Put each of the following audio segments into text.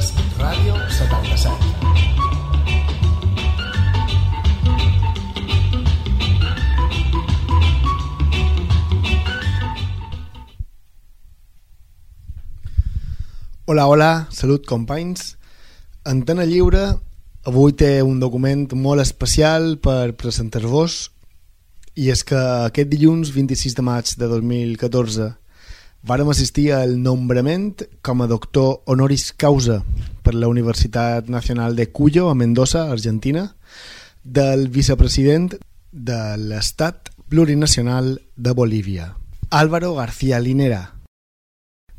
és Ràdio 77. Hola, hola, salut companys. Antena Lliure avui té un document molt especial per presentar-vos i és que aquest dilluns 26 de maig de 2014 vàrem assistir al nombrament com a doctor honoris causa per la Universitat Nacional de Cuyo a Mendoza, Argentina, del vicepresident de l'Estat Plurinacional de Bolívia, Álvaro García Linera.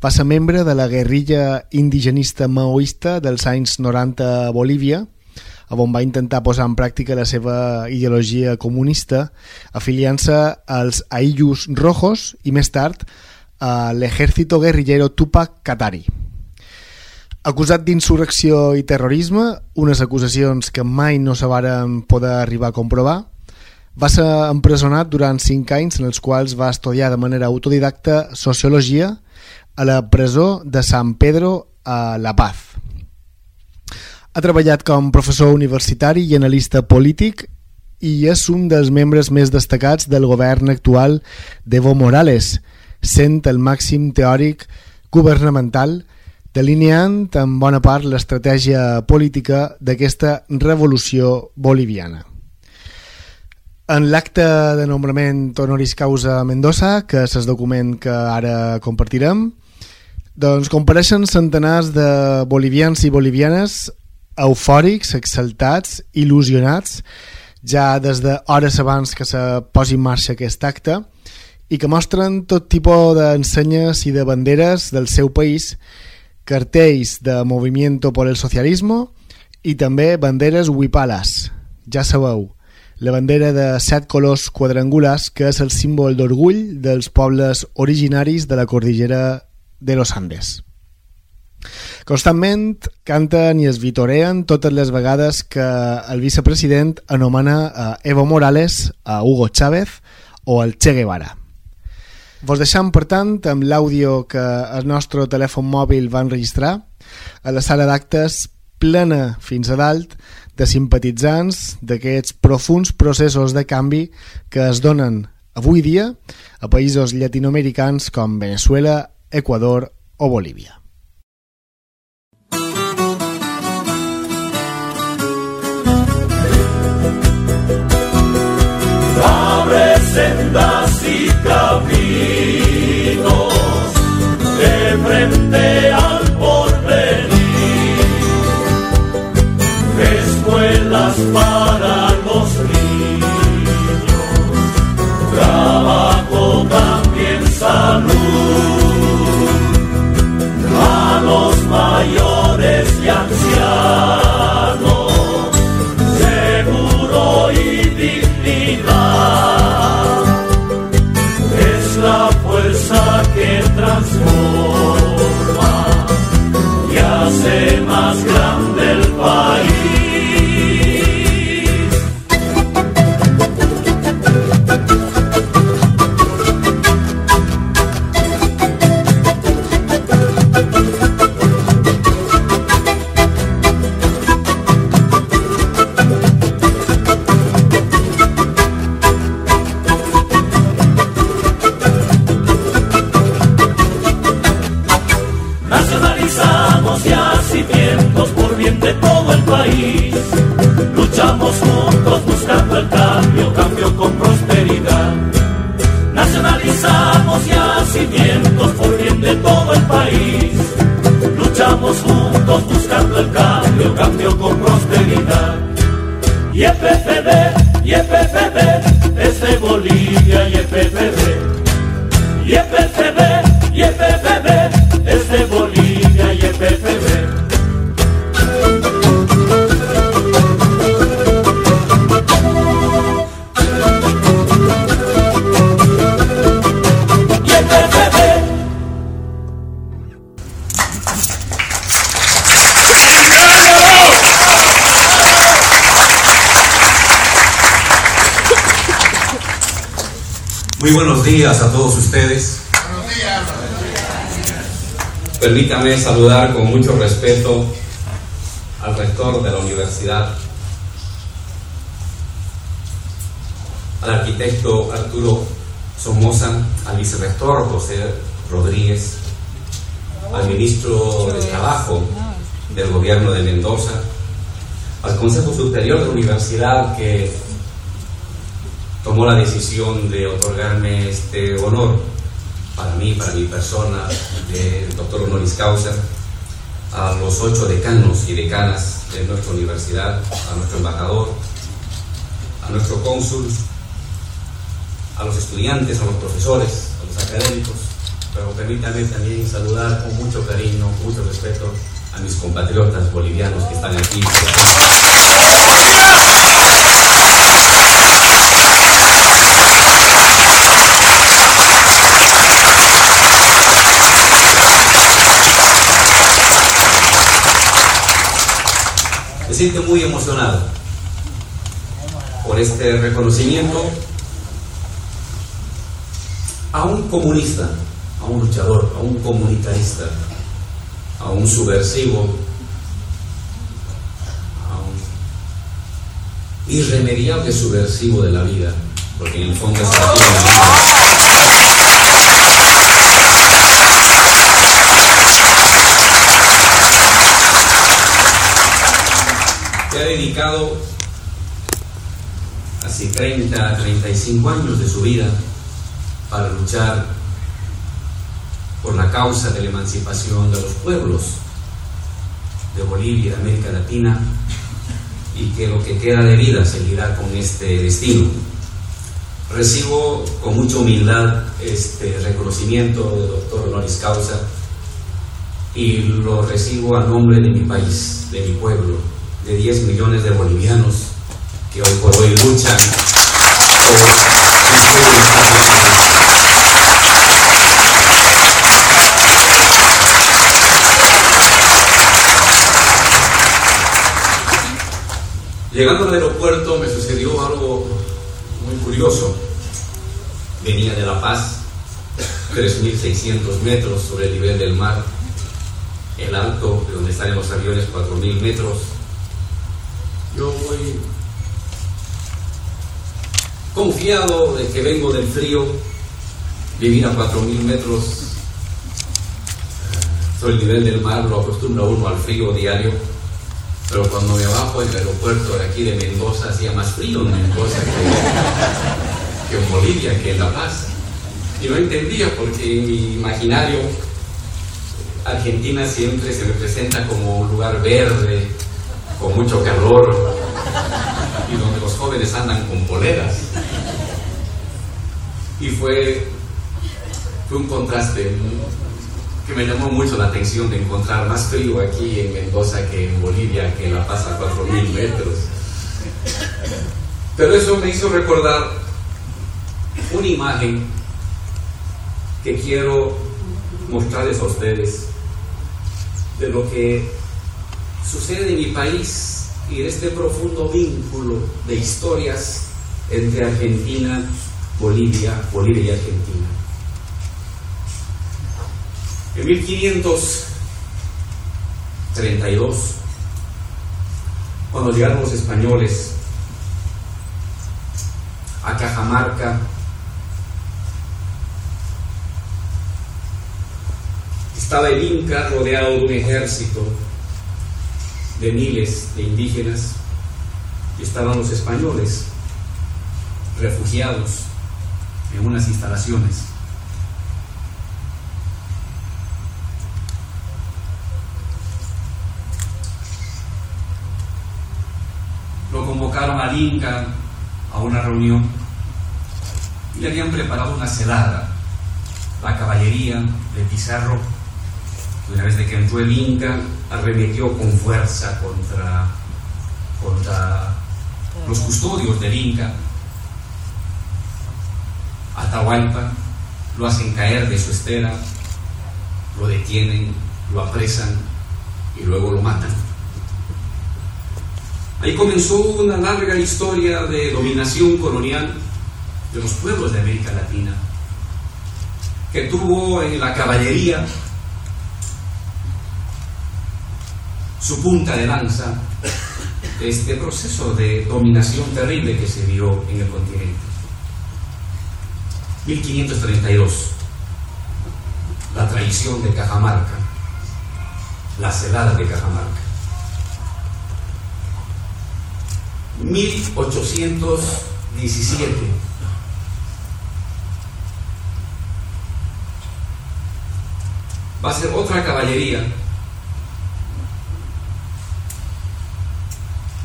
Va ser membre de la guerrilla indigenista maoista dels anys 90 a Bolívia, on va intentar posar en pràctica la seva ideologia comunista, afiliant-se als Aillus Rojos i més tard a l'Ejército Guerrillero Tupac Katari. Acusat d'insurrecció i terrorisme, unes acusacions que mai no se varen poder arribar a comprovar, va ser empresonat durant cinc anys en els quals va estudiar de manera autodidacta sociologia a la presó de San Pedro a La Paz. Ha treballat com professor universitari i analista polític i és un dels membres més destacats del govern actual d'Evo Morales, sent el màxim teòric governamental delineant en bona part l'estratègia política d'aquesta revolució boliviana. En l'acte de nombrament honoris causa Mendoza, que és el document que ara compartirem, doncs compareixen centenars de bolivians i bolivianes eufòrics, exaltats, il·lusionats, ja des de hores abans que se posi en marxa aquest acte, i que mostren tot tipus d'ensenyes i de banderes del seu país, cartells de Movimiento por el Socialismo i també banderes huipalas, ja sabeu, la bandera de set colors quadrangulars que és el símbol d'orgull dels pobles originaris de la cordillera de los Andes. Constantment canten i es vitoreen totes les vegades que el vicepresident anomena a Evo Morales, a Hugo Chávez o al Che Guevara. Vos deixam, per tant, amb l'àudio que el nostre telèfon mòbil va enregistrar a la sala d'actes plena fins a dalt de simpatitzants d'aquests profuns processos de canvi que es donen avui dia a països llatinoamericans com Venezuela, Ecuador o Bolívia. abre sendas y caminos frente al porvenir. Escuelas para los niños, trabajo también salud. A los mayores y ancianos, seguro y dignidad. Es la fuerza que transforma hace más grande el país. De todo el país. Luchamos juntos buscando el cambio, cambio con prosperidad. Nacionalizamos yacimientos por bien de todo el país. Luchamos juntos buscando el cambio, cambio con prosperidad. Y EPFD, buenos días a todos ustedes. Permítame saludar con mucho respeto al rector de la universidad, al arquitecto Arturo Somoza, al vicerrector José Rodríguez, al ministro de Trabajo del gobierno de Mendoza, al Consejo Superior de la Universidad que tomó la decisión de otorgarme este honor para mí, para mi persona, del doctor honoris causa, a los ocho decanos y decanas de nuestra universidad, a nuestro embajador, a nuestro cónsul, a los estudiantes, a los profesores, a los académicos, pero permítanme también saludar con mucho cariño, mucho respeto a mis compatriotas bolivianos que están aquí. Me siento muy emocionado por este reconocimiento a un comunista, a un luchador, a un comunitarista, a un subversivo, a un irremediable subversivo de la vida, porque en el fondo es la vida. Que ha dedicado así 30, 35 años de su vida para luchar por la causa de la emancipación de los pueblos de Bolivia, de América Latina, y que lo que queda de vida seguirá con este destino. Recibo con mucha humildad este reconocimiento de doctor honoris causa y lo recibo a nombre de mi país, de mi pueblo, de 10 millones de bolivianos que hoy por hoy luchan por Llegando al aeropuerto me sucedió algo muy curioso. Venía de La Paz, 3.600 metros sobre el nivel del mar, el alto de donde están los aviones, 4.000 metros. Yo voy confiado de que vengo del frío, vivir a 4.000 metros sobre el nivel del mar, lo acostumbra uno al frío diario pero cuando me bajo en el aeropuerto de aquí de Mendoza hacía más frío en Mendoza que, que en Bolivia, que en La Paz. Y no entendía porque en mi imaginario Argentina siempre se me presenta como un lugar verde, con mucho calor, y donde los jóvenes andan con poleras. Y fue, fue un contraste que me llamó mucho la atención de encontrar más frío aquí en Mendoza que en Bolivia, que La Paz a 4.000 metros. Pero eso me hizo recordar una imagen que quiero mostrarles a ustedes de lo que sucede en mi país y de este profundo vínculo de historias entre Argentina, Bolivia, Bolivia y Argentina. En 1532, cuando llegaron los españoles a Cajamarca, estaba el Inca rodeado de un ejército de miles de indígenas y estaban los españoles refugiados en unas instalaciones. lo convocaron al Inca a una reunión y le habían preparado una celada. La caballería de Pizarro, una vez que entró el Inca, arremetió con fuerza contra, contra los custodios del Inca. Atahualpa lo hacen caer de su estera, lo detienen, lo apresan y luego lo matan. Ahí comenzó una larga historia de dominación colonial de los pueblos de América Latina, que tuvo en la caballería su punta de lanza de este proceso de dominación terrible que se vio en el continente. 1532, la traición de Cajamarca, la celada de Cajamarca. 1817, va a ser otra caballería,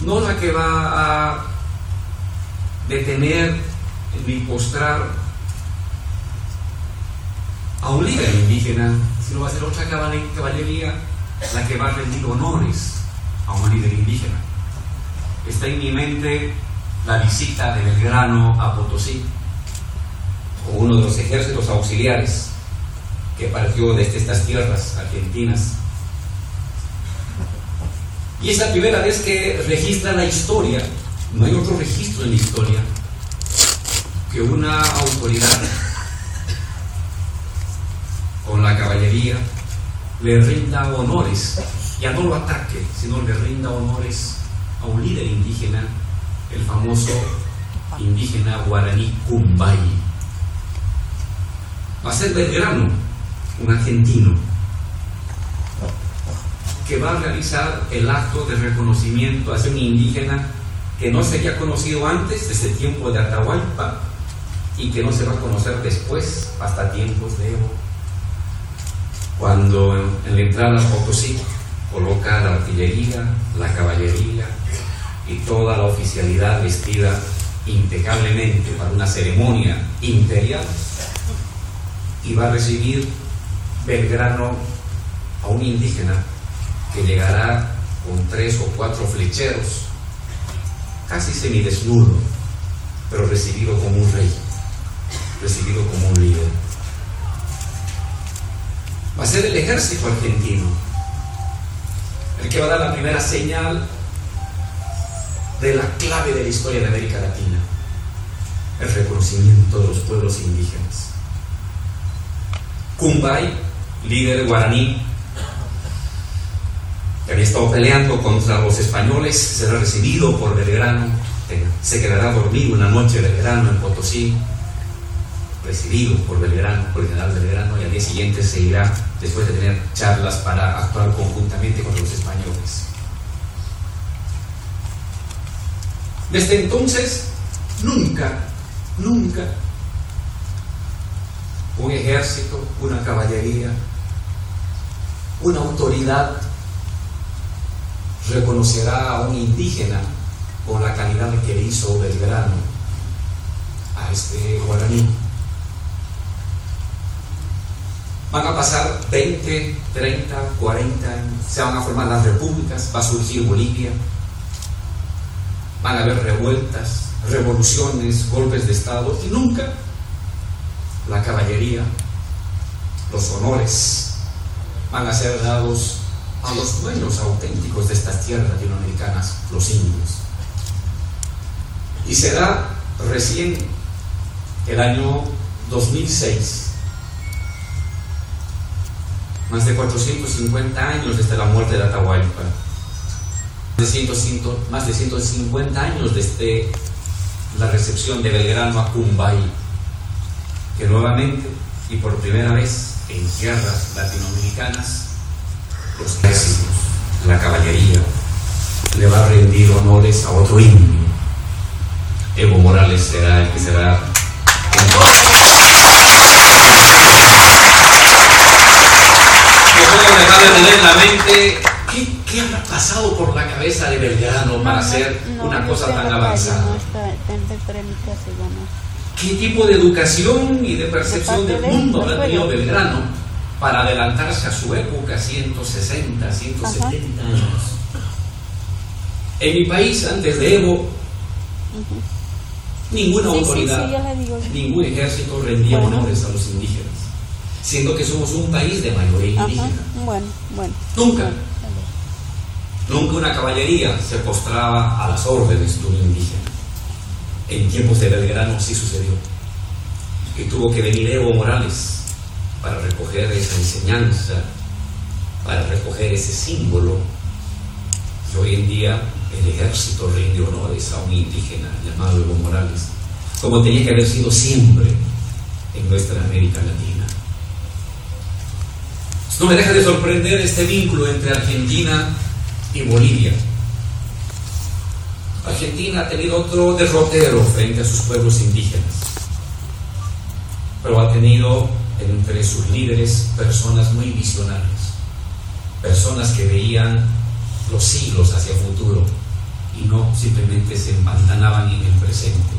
no la que va a detener ni postrar a un líder indígena, sino va a ser otra caballería la que va a rendir honores a un líder indígena. Está en mi mente la visita de Belgrano a Potosí, con uno de los ejércitos auxiliares que partió desde estas tierras argentinas. Y es la primera vez que registra la historia, no hay otro registro en la historia, que una autoridad con la caballería le rinda honores, ya no lo ataque, sino le rinda honores a un líder indígena, el famoso indígena guaraní Cumbay. Va a ser Belgrano, un argentino, que va a realizar el acto de reconocimiento hacia un indígena que no se había conocido antes, desde tiempo de Atahualpa, y que no se va a conocer después, hasta tiempos de Evo. Cuando en la entrada a Potosí coloca la artillería, la caballería y toda la oficialidad vestida impecablemente para una ceremonia imperial, y va a recibir Belgrano a un indígena que llegará con tres o cuatro flecheros, casi semidesnudo, pero recibido como un rey, recibido como un líder. Va a ser el ejército argentino el que va a dar la primera señal de la clave de la historia de América Latina, el reconocimiento de los pueblos indígenas. Cumbay, líder guaraní, había estado peleando contra los españoles, será recibido por Belgrano, se quedará dormido una noche Belgrano en Potosí, recibido por Belgrano, por el general Belgrano, y al día siguiente se irá después de tener charlas para actuar conjuntamente con los españoles. Desde entonces, nunca, nunca un ejército, una caballería, una autoridad reconocerá a un indígena con la calidad que le hizo Belgrano a este guaraní. Van a pasar 20, 30, 40 años, se van a formar las repúblicas, va a surgir Bolivia, van a haber revueltas, revoluciones, golpes de Estado y nunca la caballería, los honores van a ser dados a los dueños auténticos de estas tierras latinoamericanas, los indios. Y será recién el año 2006, más de 450 años desde la muerte de Atahualpa, más de 150 años desde la recepción de Belgrano a Cumbay, que nuevamente y por primera vez en tierras latinoamericanas, los ejércitos, la caballería, le va a rendir honores a otro indio. Evo Morales será el que será. No puedo dejar de tener en la mente qué, qué habrá pasado por la cabeza de Belgrano para hacer una cosa tan avanzada. ¿Qué tipo de educación y de percepción del mundo habrá tenido Belgrano para adelantarse a su época 160, 170 años? En mi país, antes de Evo, ninguna autoridad, ningún ejército rendía honores a los indígenas, siendo que somos un país de mayoría indígena. Bueno, bueno. Nunca, nunca una caballería se postraba a las órdenes de un indígena. En tiempos de Belgrano sí sucedió. Y tuvo que venir Evo Morales para recoger esa enseñanza, para recoger ese símbolo que hoy en día el ejército rinde honores a un indígena llamado Evo Morales, como tenía que haber sido siempre en nuestra América Latina. No me deja de sorprender este vínculo entre Argentina y Bolivia. Argentina ha tenido otro derrotero frente a sus pueblos indígenas, pero ha tenido entre sus líderes personas muy visionarias, personas que veían los siglos hacia el futuro y no simplemente se empantanaban en el presente.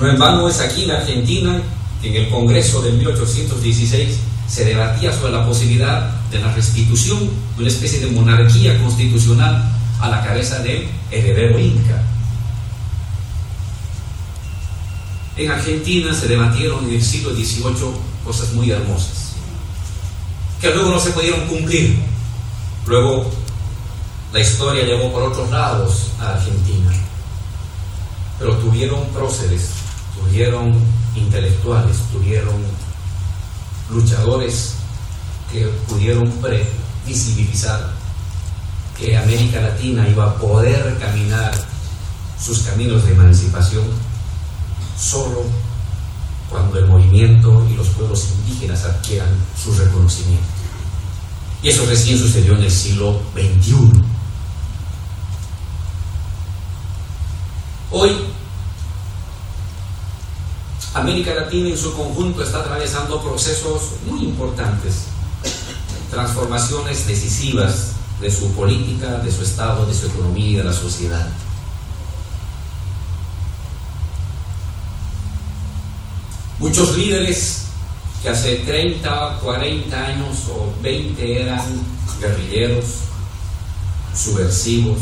No en vano es aquí en Argentina que en el Congreso de 1816 se debatía sobre la posibilidad de la restitución de una especie de monarquía constitucional a la cabeza del heredero inca. En Argentina se debatieron en el siglo XVIII cosas muy hermosas, que luego no se pudieron cumplir. Luego la historia llevó por otros lados a Argentina, pero tuvieron próceres, tuvieron intelectuales, tuvieron luchadores que pudieron previsibilizar que América Latina iba a poder caminar sus caminos de emancipación solo cuando el movimiento y los pueblos indígenas adquieran su reconocimiento. Y eso recién sucedió en el siglo XXI. Hoy, América Latina en su conjunto está atravesando procesos muy importantes, transformaciones decisivas de su política, de su Estado, de su economía y de la sociedad. Muchos líderes que hace 30, 40 años o 20 eran guerrilleros, subversivos,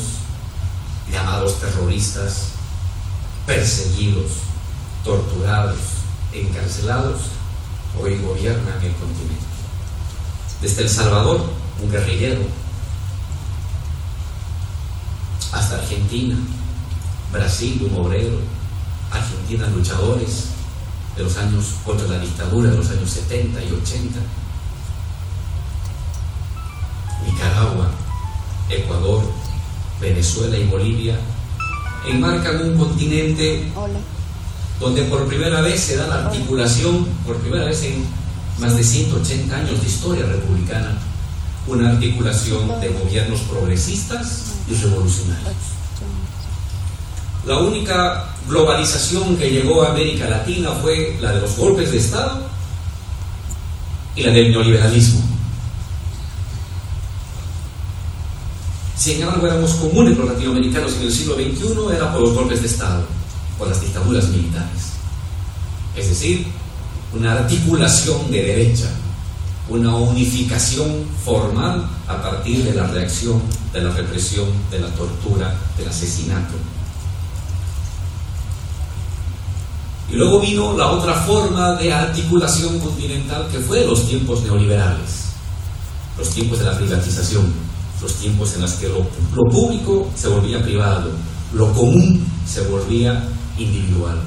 llamados terroristas, perseguidos, torturados, encarcelados, hoy gobiernan el continente. Desde El Salvador, un guerrillero, hasta Argentina, Brasil, un obrero, Argentina, luchadores de los años contra la dictadura de los años 70 y 80, Nicaragua, Ecuador, Venezuela y Bolivia enmarcan un continente donde por primera vez se da la articulación, por primera vez en más de 180 años de historia republicana, una articulación de gobiernos progresistas y revolucionarios. La única globalización que llegó a América Latina fue la de los golpes de Estado y la del neoliberalismo. Sin embargo, éramos comunes los latinoamericanos en el siglo XXI, era por los golpes de Estado, por las dictaduras militares. Es decir, una articulación de derecha, una unificación formal a partir de la reacción, de la represión, de la tortura, del asesinato. Y luego vino la otra forma de articulación continental que fue los tiempos neoliberales, los tiempos de la privatización, los tiempos en los que lo, lo público se volvía privado, lo común se volvía individual.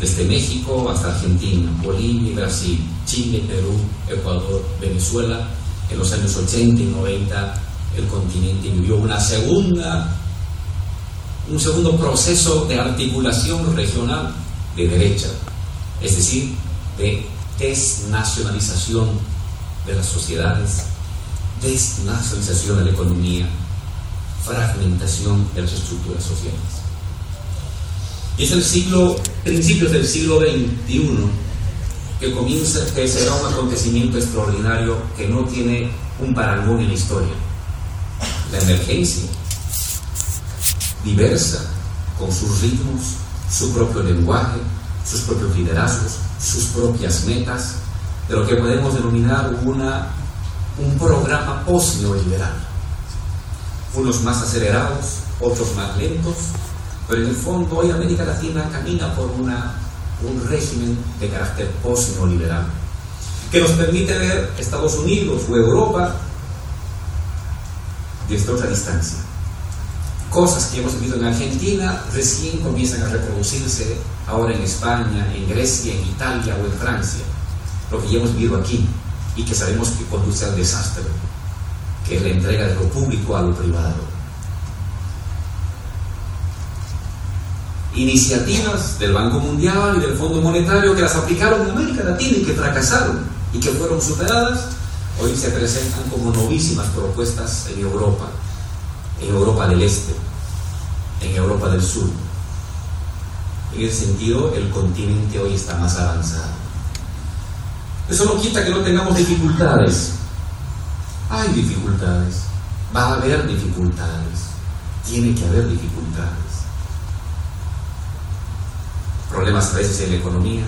Desde México hasta Argentina, Bolivia y Brasil, Chile, Perú, Ecuador, Venezuela, en los años 80 y 90 el continente vivió una segunda, un segundo proceso de articulación regional de derecha, es decir, de desnacionalización de las sociedades, desnacionalización de la economía, fragmentación de las estructuras sociales. Y es el siglo, principios del siglo XXI que comienza, que será un acontecimiento extraordinario que no tiene un parangón en la historia. La emergencia, diversa, con sus ritmos, su propio lenguaje, sus propios liderazgos, sus propias metas, de lo que podemos denominar una, un programa post-neoliberal. Unos más acelerados, otros más lentos, pero en el fondo hoy América Latina camina por una, un régimen de carácter post-neoliberal, que nos permite ver Estados Unidos o Europa desde otra distancia. Cosas que hemos visto en Argentina recién comienzan a reproducirse ahora en España, en Grecia, en Italia o en Francia. Lo que ya hemos vivido aquí y que sabemos que conduce al desastre que es la entrega de lo público a lo privado. Iniciativas del Banco Mundial y del Fondo Monetario que las aplicaron en América Latina y que fracasaron y que fueron superadas, hoy se presentan como novísimas propuestas en Europa, en Europa del Este, en Europa del Sur. En ese sentido, el continente hoy está más avanzado. Eso no quita que no tengamos dificultades. Hay dificultades. Va a haber dificultades. Tiene que haber dificultades. Problemas a veces en la economía,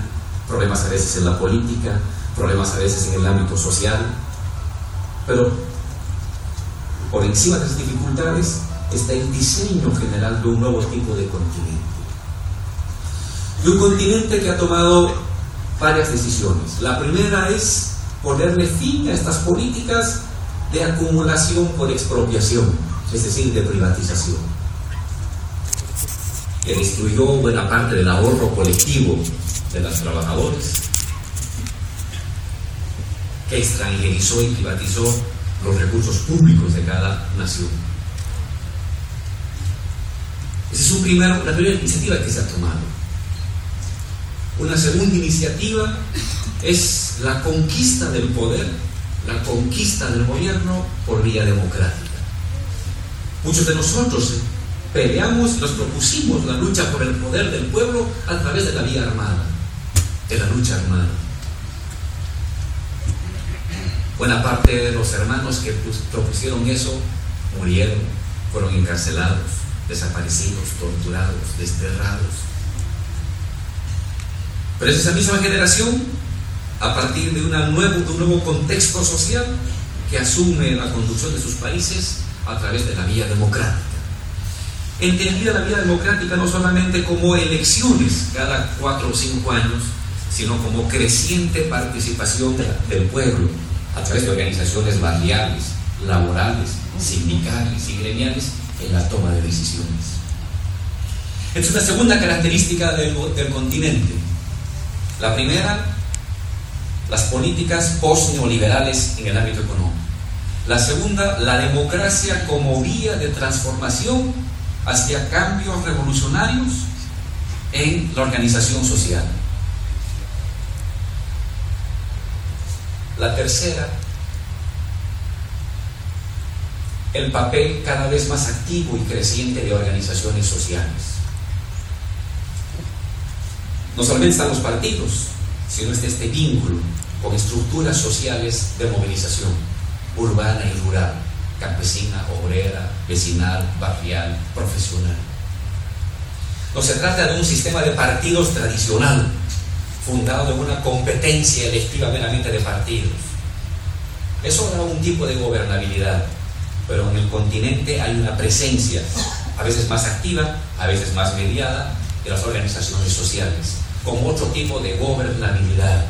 problemas a veces en la política, problemas a veces en el ámbito social. Pero por encima de las dificultades está el diseño general de un nuevo tipo de continente. De un continente que ha tomado varias decisiones. La primera es ponerle fin a estas políticas de acumulación por expropiación, es decir, de privatización, que destruyó buena parte del ahorro colectivo de los trabajadores, que extranjerizó y privatizó los recursos públicos de cada nación. Esa es un la primera iniciativa que se ha tomado. Una segunda iniciativa es la conquista del poder, la conquista del gobierno por vía democrática. Muchos de nosotros peleamos, nos propusimos la lucha por el poder del pueblo a través de la vía armada, de la lucha armada. Buena parte de los hermanos que propusieron eso murieron, fueron encarcelados, desaparecidos, torturados, desterrados. Pero es esa misma generación, a partir de, de un nuevo contexto social, que asume la conducción de sus países a través de la vía democrática. Entendida la vía democrática no solamente como elecciones cada cuatro o cinco años, sino como creciente participación del pueblo a través de organizaciones barriales, laborales, sindicales y gremiales en la toma de decisiones. Esta es la segunda característica del, del continente, la primera, las políticas post-neoliberales en el ámbito económico. La segunda, la democracia como vía de transformación hacia cambios revolucionarios en la organización social. La tercera, el papel cada vez más activo y creciente de organizaciones sociales. No solamente están los partidos, sino este vínculo con estructuras sociales de movilización, urbana y rural, campesina, obrera, vecinal, barrial, profesional. No se trata de un sistema de partidos tradicional, fundado en una competencia electiva meramente de partidos. Eso da un tipo de gobernabilidad, pero en el continente hay una presencia, a veces más activa, a veces más mediada, de las organizaciones sociales como otro tipo de gobernabilidad.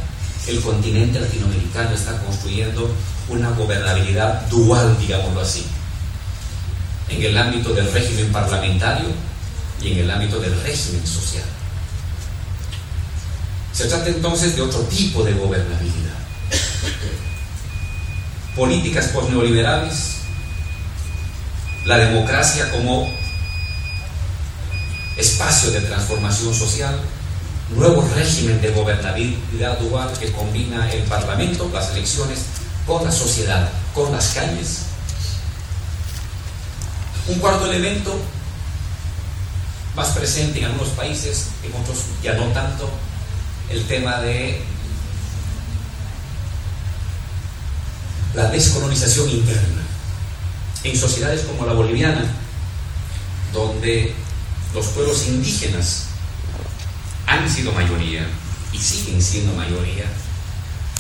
El continente latinoamericano está construyendo una gobernabilidad dual, digámoslo así, en el ámbito del régimen parlamentario y en el ámbito del régimen social. Se trata entonces de otro tipo de gobernabilidad. Políticas neoliberales la democracia como espacio de transformación social nuevo régimen de gobernabilidad dual que combina el Parlamento, las elecciones, con la sociedad, con las calles. Un cuarto elemento, más presente en algunos países, en otros ya no tanto, el tema de la descolonización interna. En sociedades como la boliviana, donde los pueblos indígenas han sido mayoría y siguen siendo mayoría,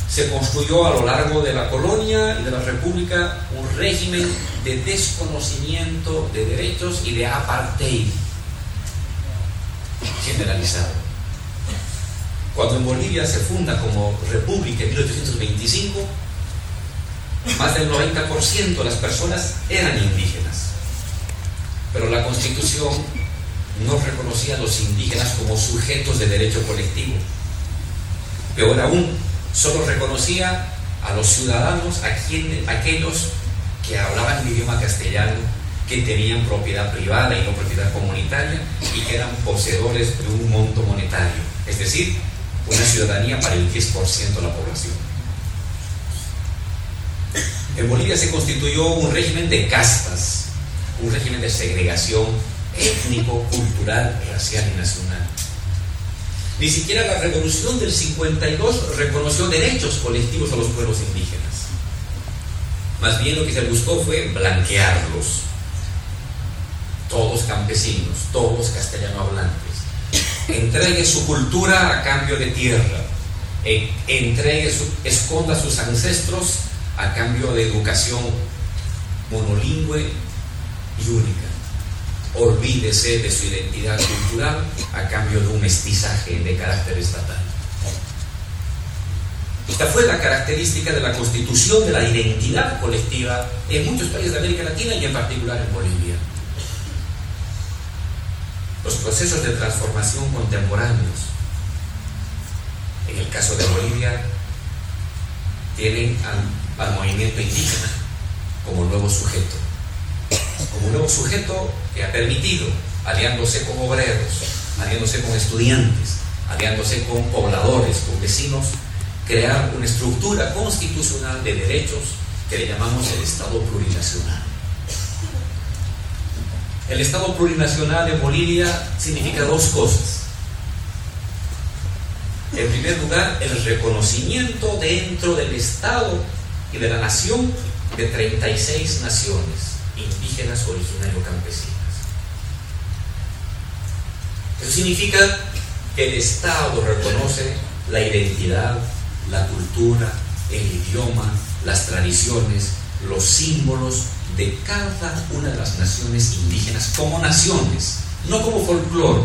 se construyó a lo largo de la colonia y de la república un régimen de desconocimiento de derechos y de apartheid generalizado. Cuando en Bolivia se funda como república en 1825, más del 90% de las personas eran indígenas. Pero la constitución no reconocía a los indígenas como sujetos de derecho colectivo. Peor aún, solo reconocía a los ciudadanos, a aquellos que hablaban el idioma castellano, que tenían propiedad privada y no propiedad comunitaria y que eran poseedores de un monto monetario, es decir, una ciudadanía para el 10% de la población. En Bolivia se constituyó un régimen de castas, un régimen de segregación étnico, cultural, racial y nacional. Ni siquiera la revolución del 52 reconoció derechos colectivos a los pueblos indígenas. Más bien lo que se buscó fue blanquearlos. Todos campesinos, todos castellano hablantes. Entregue su cultura a cambio de tierra. E entregue su, esconda a sus ancestros a cambio de educación monolingüe y única. Olvídese de su identidad cultural a cambio de un mestizaje de carácter estatal. Esta fue la característica de la constitución de la identidad colectiva en muchos países de América Latina y en particular en Bolivia. Los procesos de transformación contemporáneos, en el caso de Bolivia, tienen al, movimiento indígena como nuevo sujeto, como nuevo sujeto que ha permitido, aliándose con obreros, aliándose con estudiantes, aliándose con pobladores, con vecinos, crear una estructura constitucional de derechos que le llamamos el Estado plurinacional. El Estado plurinacional en Bolivia significa dos cosas. En primer lugar, el reconocimiento dentro del Estado y de la nación de 36 naciones indígenas, originarios, campesinas. Eso significa que el Estado reconoce la identidad, la cultura, el idioma, las tradiciones, los símbolos de cada una de las naciones indígenas como naciones, no como folclore,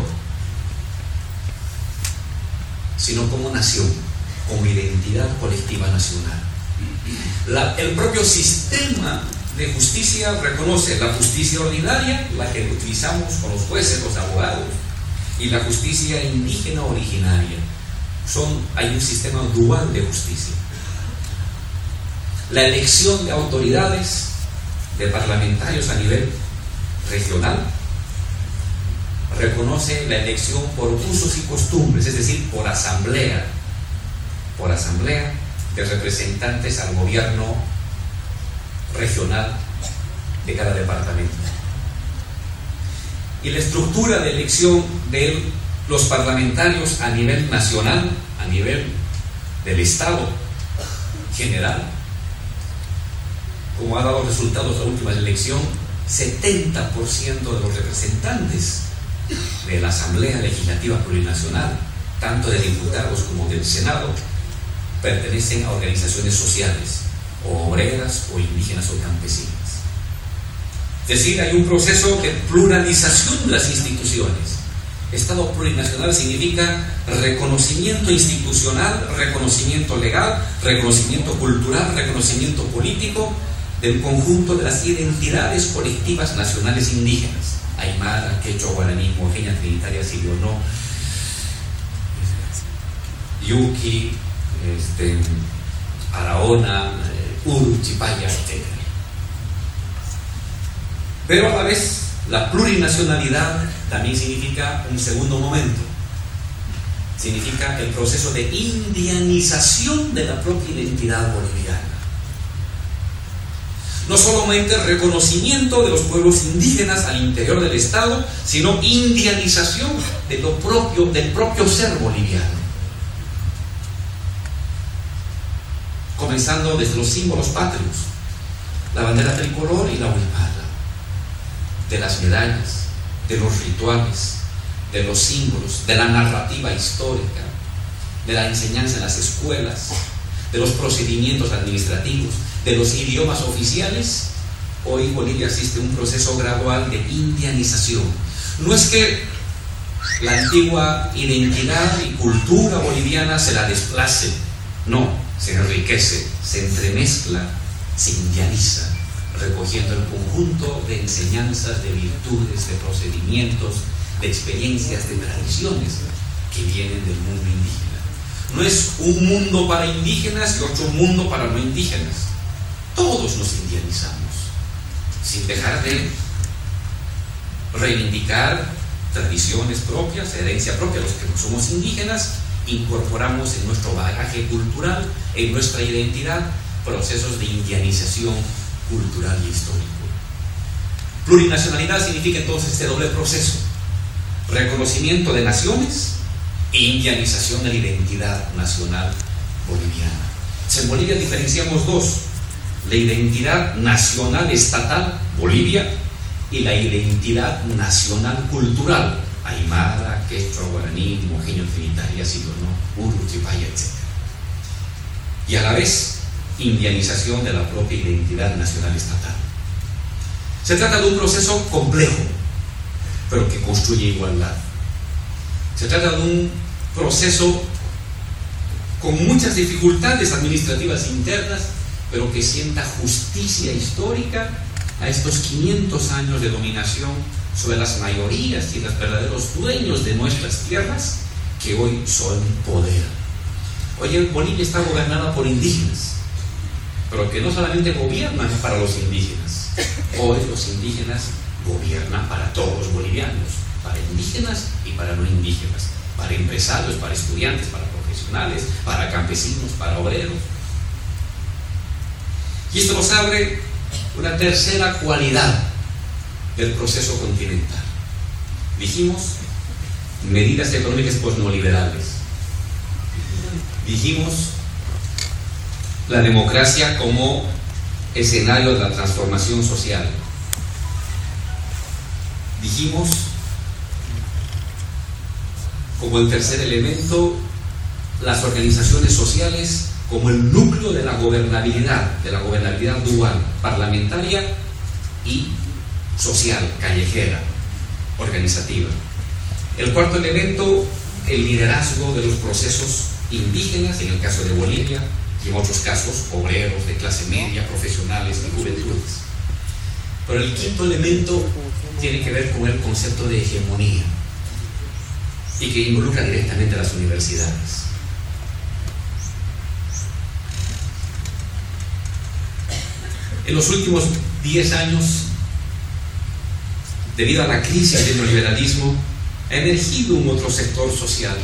sino como nación, como identidad colectiva nacional. El propio sistema de justicia reconoce la justicia ordinaria, la que utilizamos con los jueces, los abogados, y la justicia indígena originaria. Son, hay un sistema dual de justicia. La elección de autoridades, de parlamentarios a nivel regional, reconoce la elección por usos y costumbres, es decir, por asamblea, por asamblea de representantes al gobierno regional de cada departamento. Y la estructura de elección de los parlamentarios a nivel nacional, a nivel del Estado general, como ha dado resultados la última elección, 70% de los representantes de la Asamblea Legislativa Plurinacional, tanto de diputados como del Senado, pertenecen a organizaciones sociales, o obreras, o indígenas o campesinas. Es decir, hay un proceso de pluralización de las instituciones. Estado plurinacional significa reconocimiento institucional, reconocimiento legal, reconocimiento cultural, reconocimiento político del conjunto de las identidades colectivas nacionales indígenas. Aymara, Quechua, Guaraní, Mojeña, Trinitaria, Sirio, no, Yuki, este, Araona, Uru, Chipaya, etc. Pero a la vez, la plurinacionalidad también significa un segundo momento. Significa el proceso de indianización de la propia identidad boliviana. No solamente reconocimiento de los pueblos indígenas al interior del Estado, sino indianización del propio ser boliviano. Comenzando desde los símbolos patrios, la bandera tricolor y la huipala de las medallas, de los rituales, de los símbolos, de la narrativa histórica, de la enseñanza en las escuelas, de los procedimientos administrativos, de los idiomas oficiales, hoy Bolivia existe un proceso gradual de indianización. No es que la antigua identidad y cultura boliviana se la desplace, no, se enriquece, se entremezcla, se indianiza recogiendo el conjunto de enseñanzas, de virtudes, de procedimientos, de experiencias, de tradiciones que vienen del mundo indígena. No es un mundo para indígenas y otro mundo para no indígenas. Todos nos indianizamos. sin dejar de reivindicar tradiciones propias, herencia propia, los que no somos indígenas, incorporamos en nuestro bagaje cultural, en nuestra identidad, procesos de indianización cultural y histórico. Plurinacionalidad significa entonces este doble proceso, reconocimiento de naciones e indianización de la identidad nacional boliviana. En Bolivia diferenciamos dos, la identidad nacional estatal, Bolivia, y la identidad nacional cultural, Aymara, Quechua, Guaraní, Mojeño, Trinitaria, Silono, Uruchipaya, etc. Y a la vez, indianización de la propia identidad nacional estatal. Se trata de un proceso complejo, pero que construye igualdad. Se trata de un proceso con muchas dificultades administrativas internas, pero que sienta justicia histórica a estos 500 años de dominación sobre las mayorías y los verdaderos dueños de nuestras tierras que hoy son poder. Hoy Bolivia está gobernada por indígenas, pero que no solamente gobiernan para los indígenas, hoy los indígenas gobiernan para todos los bolivianos, para indígenas y para no indígenas, para empresarios, para estudiantes, para profesionales, para campesinos, para obreros. Y esto nos abre una tercera cualidad del proceso continental. Dijimos medidas económicas neoliberales. Dijimos la democracia como escenario de la transformación social. Dijimos como el tercer elemento las organizaciones sociales como el núcleo de la gobernabilidad, de la gobernabilidad dual, parlamentaria y social, callejera, organizativa. El cuarto elemento, el liderazgo de los procesos indígenas, en el caso de Bolivia, y en otros casos, obreros de clase media, profesionales y juventudes. Pero el quinto elemento tiene que ver con el concepto de hegemonía y que involucra directamente a las universidades. En los últimos 10 años, debido a la crisis del neoliberalismo, ha emergido un otro sector social.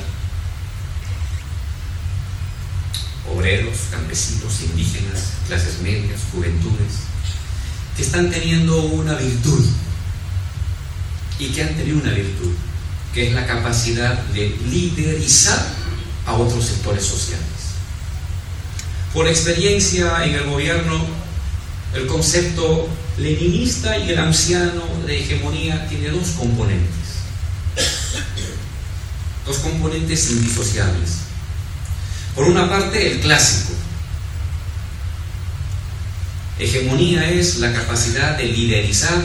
Obreros, campesinos, indígenas, clases medias, juventudes, que están teniendo una virtud y que han tenido una virtud, que es la capacidad de liderizar a otros sectores sociales. Por experiencia en el gobierno el concepto leninista y el anciano de hegemonía tiene dos componentes, dos componentes indisociables. Por una parte, el clásico. Hegemonía es la capacidad de liderizar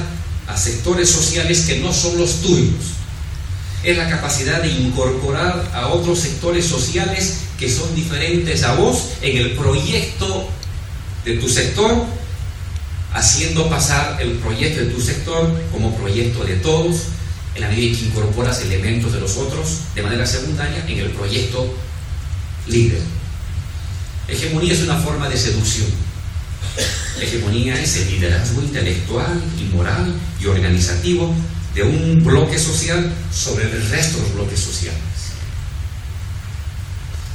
a sectores sociales que no son los tuyos. Es la capacidad de incorporar a otros sectores sociales que son diferentes a vos en el proyecto de tu sector haciendo pasar el proyecto de tu sector como proyecto de todos, en la medida en que incorporas elementos de los otros de manera secundaria en el proyecto líder. Hegemonía es una forma de seducción. Hegemonía es el liderazgo intelectual y moral y organizativo de un bloque social sobre el resto de los bloques sociales.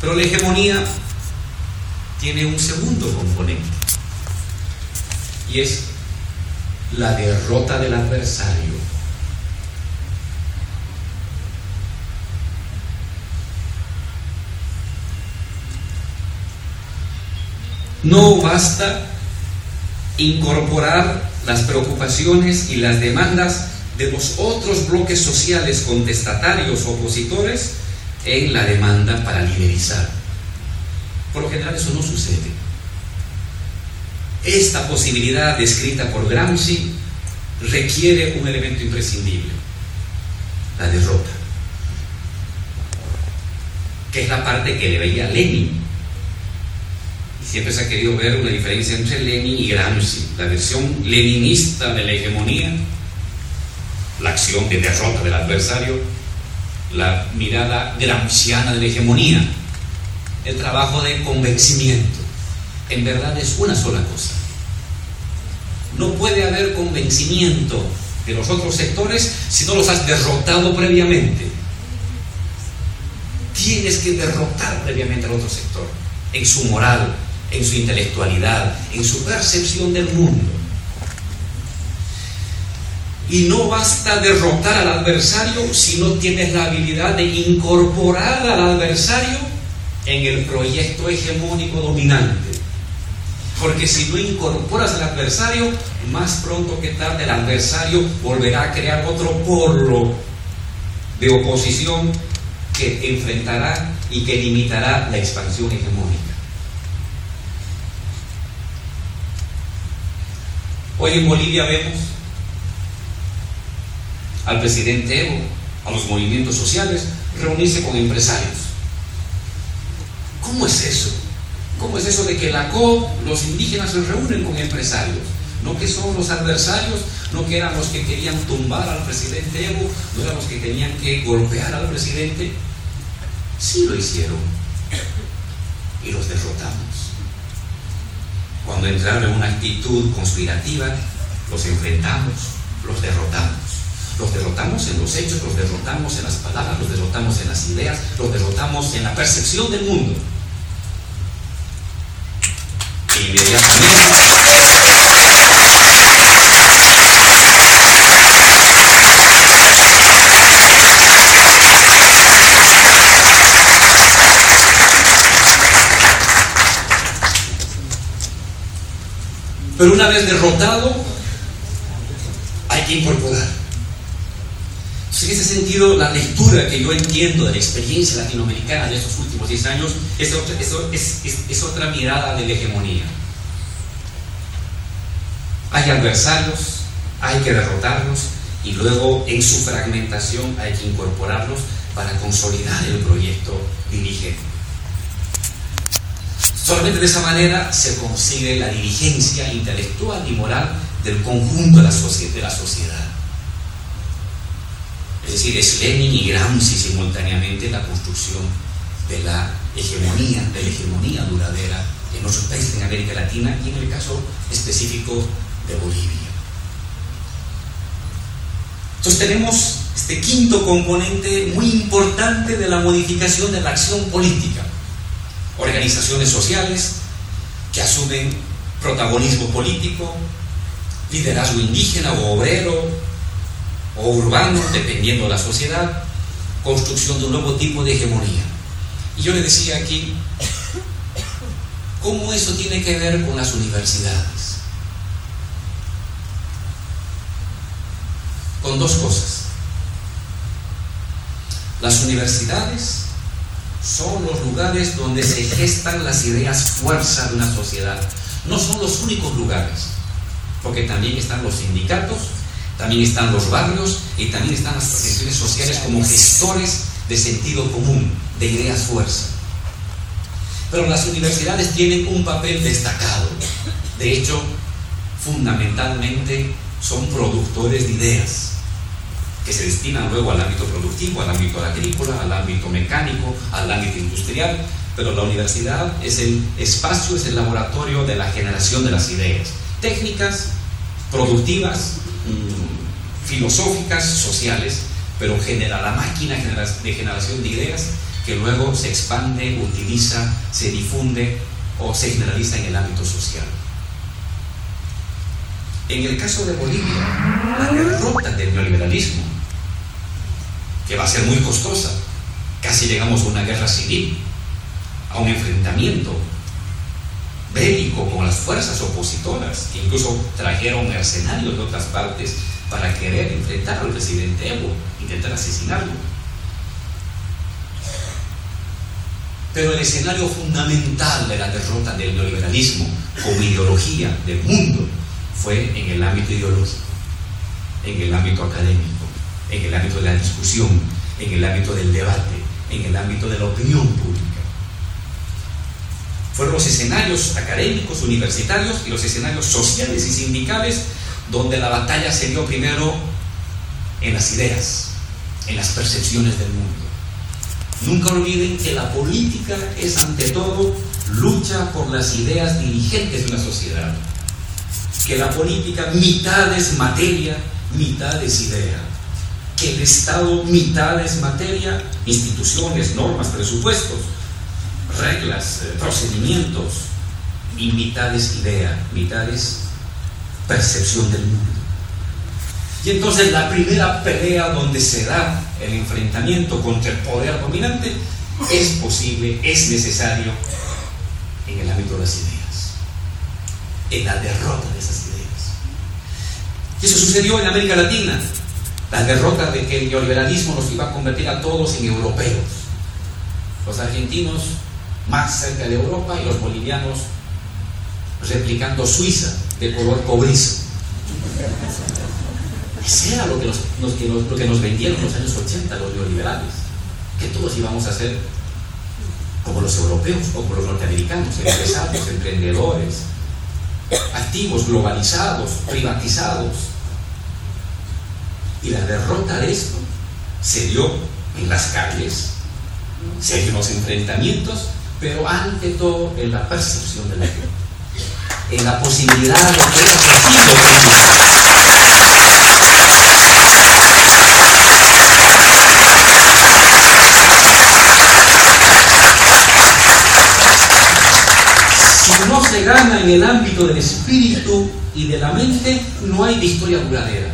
Pero la hegemonía tiene un segundo componente y es la derrota del adversario. No basta incorporar las preocupaciones y las demandas de los otros bloques sociales contestatarios opositores en la demanda para liderizar. Por lo general eso no sucede. Esta posibilidad descrita por Gramsci requiere un elemento imprescindible, la derrota, que es la parte que le veía Lenin. Y siempre se ha querido ver una diferencia entre Lenin y Gramsci, la versión leninista de la hegemonía, la acción de derrota del adversario, la mirada gramsciana de la hegemonía, el trabajo de convencimiento en verdad es una sola cosa. No puede haber convencimiento de los otros sectores si no los has derrotado previamente. Tienes que derrotar previamente al otro sector, en su moral, en su intelectualidad, en su percepción del mundo. Y no basta derrotar al adversario si no tienes la habilidad de incorporar al adversario en el proyecto hegemónico dominante. Porque si no incorporas al adversario, más pronto que tarde el adversario volverá a crear otro polo de oposición que enfrentará y que limitará la expansión hegemónica. Hoy en Bolivia vemos al presidente Evo, a los movimientos sociales, reunirse con empresarios. ¿Cómo es eso? ¿Cómo es eso de que la COP, los indígenas se reúnen con empresarios? No que son los adversarios, no que eran los que querían tumbar al presidente Evo, no eran los que tenían que golpear al presidente. Sí lo hicieron y los derrotamos. Cuando entraron en una actitud conspirativa, los enfrentamos, los derrotamos. Los derrotamos en los hechos, los derrotamos en las palabras, los derrotamos en las ideas, los derrotamos en la percepción del mundo. Pero una vez derrotado, hay que incorporar. En ese sentido, la lectura que yo entiendo de la experiencia latinoamericana de estos últimos 10 años es otra, mirada de la hegemonía. Hay adversarios, hay que derrotarlos y luego en su fragmentación hay que incorporarlos para consolidar el proyecto dirigente. Solamente de esa manera se consigue la dirigencia intelectual y moral del conjunto de la, sociedad. Es decir, es Lenin y Gramsci simultáneamente la construcción de la hegemonía, de la hegemonía duradera en otros países en América Latina y en el caso específico de Bolivia. Entonces tenemos este quinto componente muy importante de la modificación de la acción política organizaciones sociales que asumen protagonismo político, liderazgo indígena o obrero o urbano, dependiendo de la sociedad, construcción de un nuevo tipo de hegemonía. Y yo le decía aquí, ¿cómo eso tiene que ver con las universidades? Con dos cosas. Las universidades son los lugares donde se gestan las ideas fuerza de una sociedad. No son los únicos lugares, porque también están los sindicatos, también están los barrios y también están las organizaciones sociales como gestores de sentido común, de ideas fuerza. Pero las universidades tienen un papel destacado. De hecho, fundamentalmente son productores de ideas que se destinan luego al ámbito productivo, al ámbito agrícola, al ámbito mecánico, al ámbito industrial, pero la universidad es el espacio, es el laboratorio de la generación de las ideas, técnicas, productivas, mm, filosóficas, sociales, pero genera la máquina de generación de ideas que luego se expande, utiliza, se difunde o se generaliza en el ámbito social. En el caso de Bolivia, la derrota del neoliberalismo, que va a ser muy costosa, casi llegamos a una guerra civil, a un enfrentamiento bélico con las fuerzas opositoras, que incluso trajeron mercenarios de otras partes para querer enfrentar al presidente Evo, intentar asesinarlo. Pero el escenario fundamental de la derrota del neoliberalismo como ideología del mundo fue en el ámbito ideológico, en el ámbito académico, en el ámbito de la discusión, en el ámbito del debate, en el ámbito de la opinión pública. Fueron los escenarios académicos, universitarios y los escenarios sociales y sindicales donde la batalla se dio primero en las ideas, en las percepciones del mundo. Nunca olviden que la política es ante todo lucha por las ideas dirigentes de una sociedad que la política mitad es materia, mitad es idea, que el Estado mitad es materia, instituciones, normas, presupuestos, reglas, eh, procedimientos, y mitad es idea, mitad es percepción del mundo. Y entonces la primera pelea donde se da el enfrentamiento contra el poder dominante es posible, es necesario en el ámbito de las ideas, en la derrota de esas ideas. Y eso sucedió en América Latina, la derrota de que el neoliberalismo nos iba a convertir a todos en europeos. Los argentinos más cerca de Europa y los bolivianos replicando Suiza de color cobrizo. Ese era lo que, nos, lo que nos vendieron en los años 80 los neoliberales, que todos íbamos a ser como los europeos, como los norteamericanos, empresarios, emprendedores, activos, globalizados, privatizados. Y la derrota de esto se dio en las calles, se dio en los enfrentamientos, pero ante todo en la percepción de la gente, en la posibilidad de que era Si no se gana en el ámbito del espíritu y de la mente, no hay victoria duradera.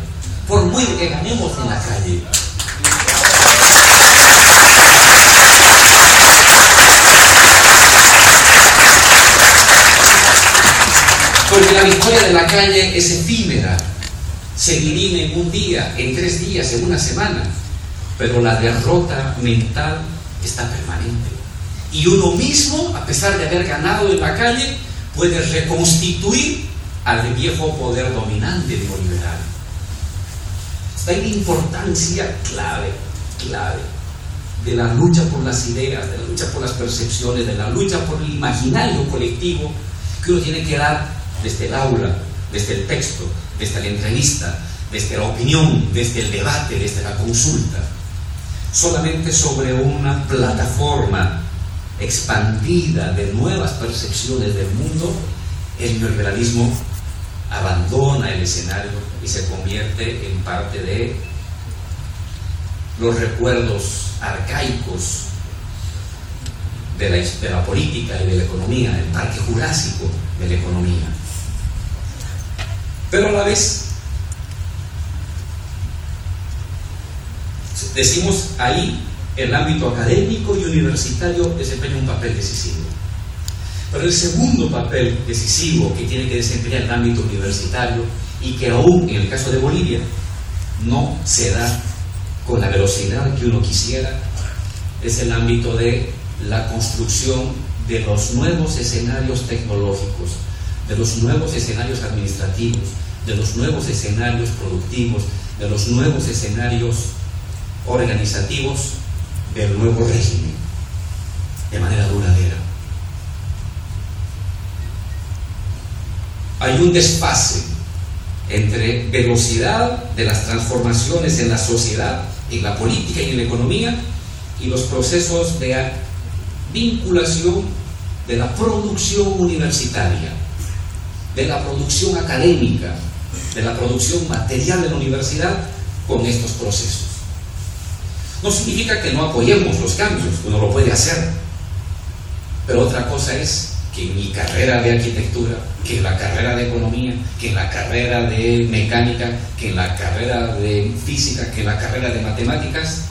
Por muy que ganemos en la calle. Porque la victoria de la calle es efímera, se dirime en un día, en tres días, en una semana, pero la derrota mental está permanente. Y uno mismo, a pesar de haber ganado en la calle, puede reconstituir al viejo poder dominante neoliberal. Está la importancia clave, clave de la lucha por las ideas, de la lucha por las percepciones, de la lucha por el imaginario colectivo que uno tiene que dar desde el aula, desde el texto, desde la entrevista, desde la opinión, desde el debate, desde la consulta. Solamente sobre una plataforma expandida de nuevas percepciones del mundo, el neoliberalismo abandona el escenario y se convierte en parte de los recuerdos arcaicos de la, de la política y de la economía, el parque jurásico de la economía. Pero a la vez, decimos ahí, el ámbito académico y universitario desempeña un papel decisivo. Pero el segundo papel decisivo que tiene que desempeñar el ámbito universitario y que aún en el caso de Bolivia no se da con la velocidad que uno quisiera, es el ámbito de la construcción de los nuevos escenarios tecnológicos, de los nuevos escenarios administrativos, de los nuevos escenarios productivos, de los nuevos escenarios organizativos del nuevo régimen, de manera duradera. Hay un desfase entre velocidad de las transformaciones en la sociedad, en la política y en la economía y los procesos de vinculación de la producción universitaria, de la producción académica, de la producción material de la universidad con estos procesos. No significa que no apoyemos los cambios, uno lo puede hacer, pero otra cosa es que en mi carrera de arquitectura, que en la carrera de economía, que en la carrera de mecánica, que en la carrera de física, que en la carrera de matemáticas,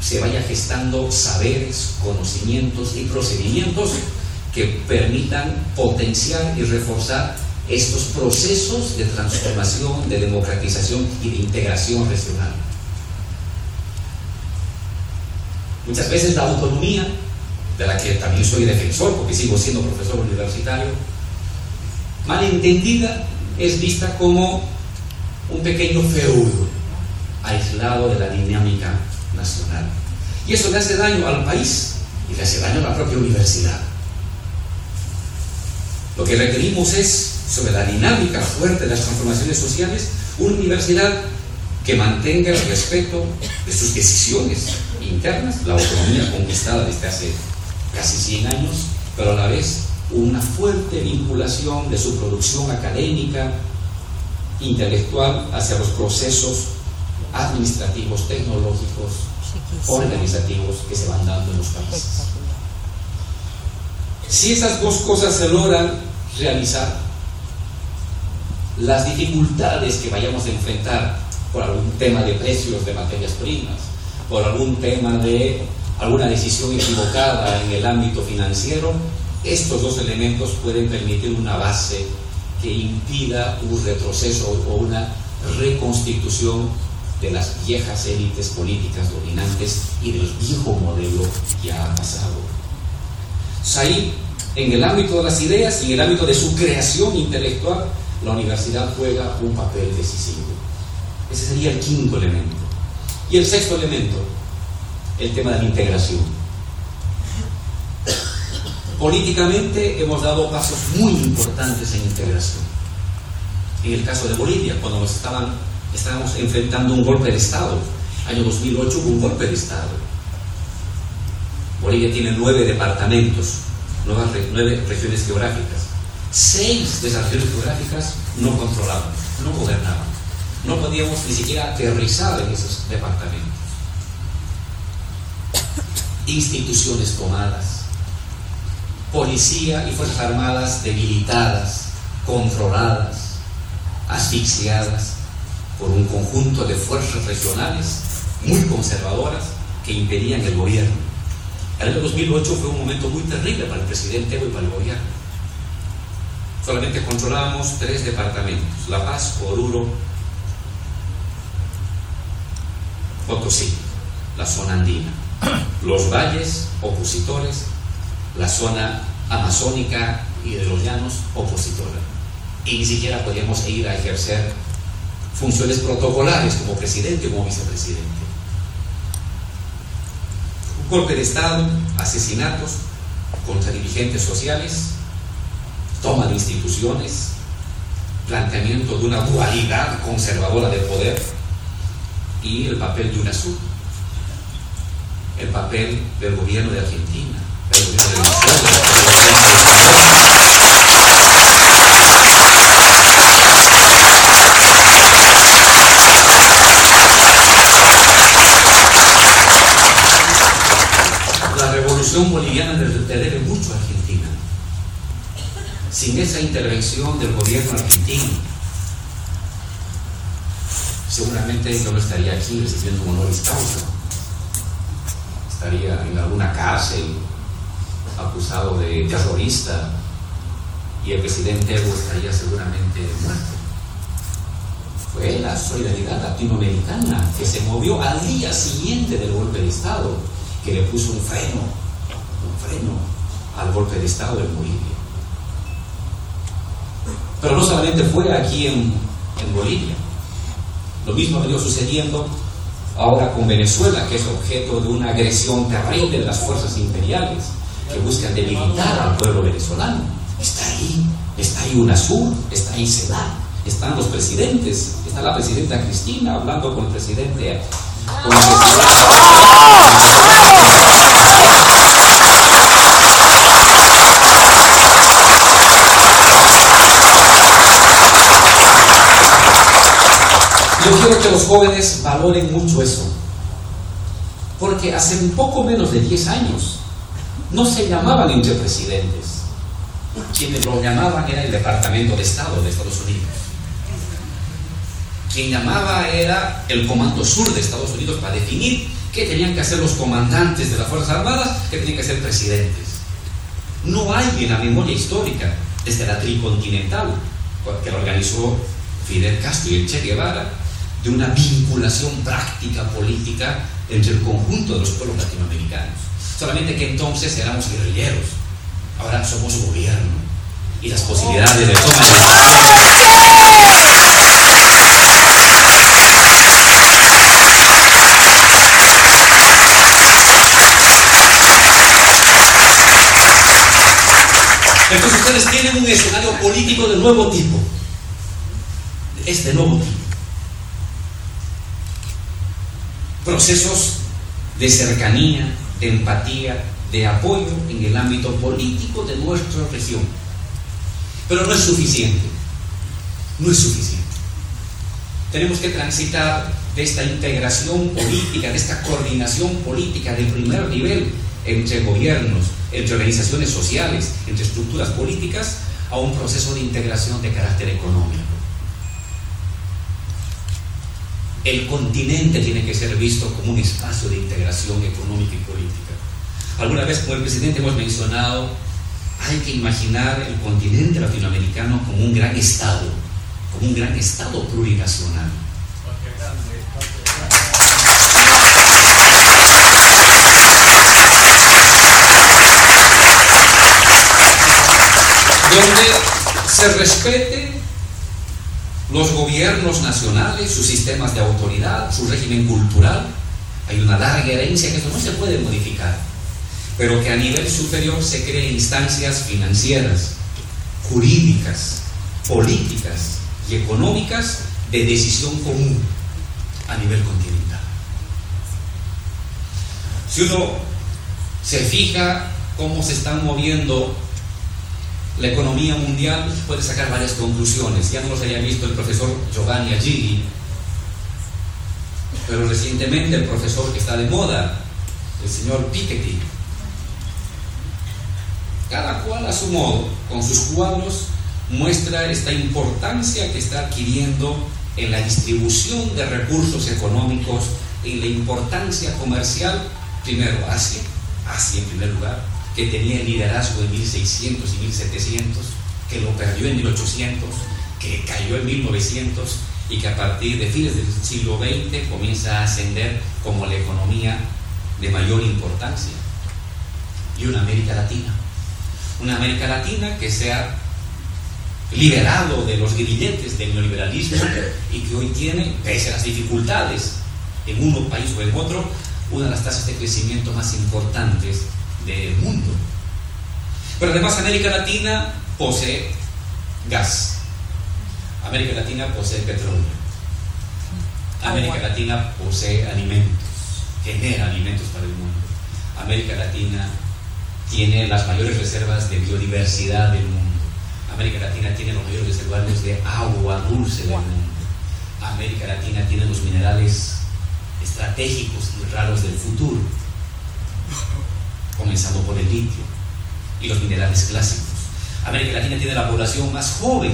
se vaya gestando saberes, conocimientos y procedimientos que permitan potenciar y reforzar estos procesos de transformación, de democratización y de integración regional. Muchas veces la autonomía, de la que también soy defensor porque sigo siendo profesor universitario, mal entendida es vista como un pequeño feudo aislado de la dinámica nacional. Y eso le hace daño al país y le hace daño a la propia universidad. Lo que requerimos es, sobre la dinámica fuerte de las transformaciones sociales, una universidad que mantenga el respeto de sus decisiones internas, la autonomía conquistada desde hace casi 100 años, pero a la vez una fuerte vinculación de su producción académica, intelectual, hacia los procesos administrativos, tecnológicos, organizativos que se van dando en los países. Si esas dos cosas se logran realizar, las dificultades que vayamos a enfrentar por algún tema de precios de materias primas, por algún tema de alguna decisión equivocada en el ámbito financiero, estos dos elementos pueden permitir una base que impida un retroceso o una reconstitución de las viejas élites políticas dominantes y del viejo modelo que ha pasado. Ahí, en el ámbito de las ideas y en el ámbito de su creación intelectual, la universidad juega un papel decisivo. Ese sería el quinto elemento. Y el sexto elemento, el tema de la integración. Políticamente hemos dado pasos muy importantes en integración. En el caso de Bolivia, cuando nos estaban, estábamos enfrentando un golpe de Estado, año 2008 hubo un golpe de Estado. Bolivia tiene nueve departamentos, nueve regiones geográficas. Seis de esas regiones geográficas no controlaban, no gobernaban. No podíamos ni siquiera aterrizar en esos departamentos. Instituciones tomadas, policía y fuerzas armadas debilitadas, controladas, asfixiadas por un conjunto de fuerzas regionales muy conservadoras que impedían el gobierno. El año 2008 fue un momento muy terrible para el presidente Evo y para el gobierno. Solamente controlábamos tres departamentos, La Paz, Oruro, Potosí, la zona andina, los valles opositores, la zona amazónica y de los llanos opositora. Y ni siquiera podíamos ir a ejercer funciones protocolares como presidente o vicepresidente. Golpe de Estado, asesinatos contra dirigentes sociales, toma de instituciones, planteamiento de una dualidad conservadora del poder y el papel de UNASUR, el papel del gobierno de Argentina, el gobierno de La revolución boliviana le debe mucho a Argentina. Sin esa intervención del gobierno argentino, seguramente yo no estaría aquí recibiendo un honoris causa. Estaría en alguna cárcel, acusado de terrorista, y el presidente Evo estaría seguramente muerto. Fue la solidaridad latinoamericana que se movió al día siguiente del golpe de Estado, que le puso un freno, un freno al golpe de Estado en Bolivia. Pero no solamente fue aquí en, en Bolivia, lo mismo venido sucediendo ahora con Venezuela, que es objeto de una agresión terrible de las fuerzas imperiales que buscan debilitar al pueblo venezolano. Está ahí, está ahí UNASUR, está ahí SEDA, están los presidentes, está la presidenta Cristina hablando con el presidente. Con el Yo quiero que los jóvenes valoren mucho eso. Porque hace un poco menos de 10 años no se llamaban entre presidentes. Quienes lo llamaban era el Departamento de Estado de Estados Unidos. Quien llamaba era el Comando Sur de Estados Unidos para definir qué tenían que hacer los comandantes de las Fuerzas Armadas, qué tenían que ser presidentes. No hay en la memoria histórica, desde la tricontinental, que lo organizó Fidel Castro y el Che Guevara, de una vinculación práctica política entre el conjunto de los pueblos latinoamericanos. Solamente que entonces éramos guerrilleros, ahora somos gobierno y las posibilidades de toma de Entonces ustedes tienen un escenario político de nuevo tipo, este nuevo tipo. Procesos de cercanía, de empatía, de apoyo en el ámbito político de nuestra región. Pero no es suficiente, no es suficiente. Tenemos que transitar de esta integración política, de esta coordinación política de primer nivel entre gobiernos, entre organizaciones sociales, entre estructuras políticas, a un proceso de integración de carácter económico. El continente tiene que ser visto como un espacio de integración económica y política. Alguna vez como el presidente hemos mencionado, hay que imaginar el continente latinoamericano como un gran Estado, como un gran Estado plurinacional. Donde se respete los gobiernos nacionales, sus sistemas de autoridad, su régimen cultural. Hay una larga herencia que eso no se puede modificar pero que a nivel superior se creen instancias financieras, jurídicas, políticas y económicas de decisión común a nivel continental. Si uno se fija cómo se está moviendo la economía mundial, puede sacar varias conclusiones. Ya no los haya visto el profesor Giovanni Agili, pero recientemente el profesor que está de moda, el señor Piketty, cada cual a su modo, con sus cuadros, muestra esta importancia que está adquiriendo en la distribución de recursos económicos, en la importancia comercial, primero Asia, Asia en primer lugar, que tenía el liderazgo en 1600 y 1700, que lo perdió en 1800, que cayó en 1900 y que a partir de fines del siglo XX comienza a ascender como la economía de mayor importancia. Y una América Latina una América Latina que se ha liberado de los grilletes del neoliberalismo y que hoy tiene, pese a las dificultades en un país o en otro, una de las tasas de crecimiento más importantes del mundo. Pero además América Latina posee gas. América Latina posee petróleo. América Latina posee alimentos, genera alimentos para el mundo. América Latina tiene las mayores reservas de biodiversidad del mundo. América Latina tiene los mayores reservorios de agua dulce del mundo. América Latina tiene los minerales estratégicos y raros del futuro, comenzando por el litio y los minerales clásicos. América Latina tiene la población más joven